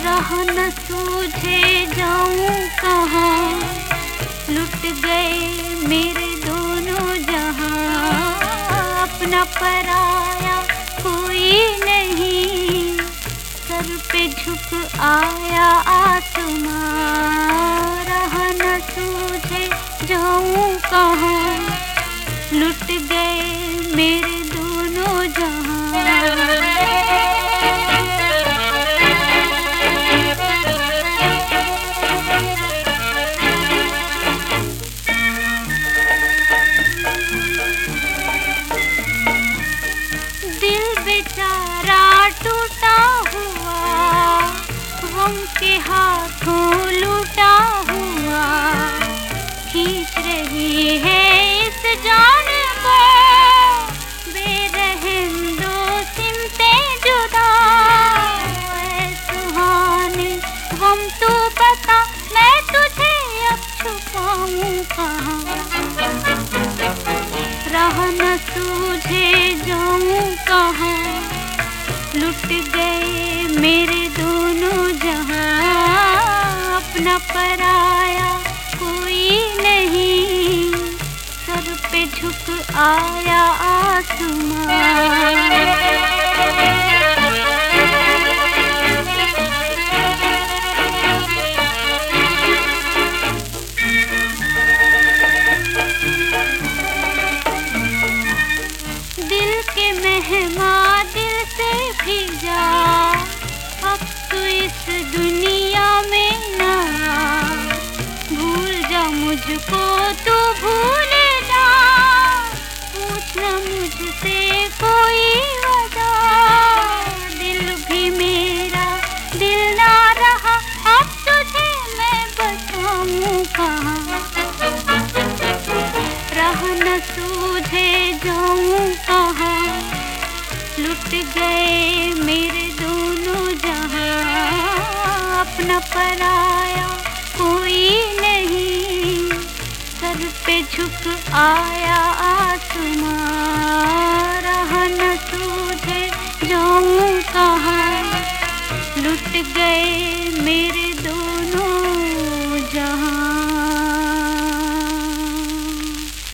सूझे जाऊँ कहाँ। लुट गए मेरे दोनों जहाँ। अपना पराया कोई नहीं। सर पे झुक आया आसमां रहा न सूझे जाऊँ कहाँ। लुट गए मेरे गम के हाथों लूटा हुआ खींच रही है इस जान को। बेरहम दो सिमते जुदा। सुहाने गम तू बता मैं तुझे अब छुपाऊं कहाँ न सूझे जाऊँ कहाँ, लुट गए मेरे जहाँ अपना पराया कोई नहीं। सर पे झुक आया आसमां। लुट गए मेरे दोनों जहाँ। अपना पराया कोई नहीं, सर पे झुक आया आसमां। राह न सूझे जाऊँ कहाँ, लुट गए मेरे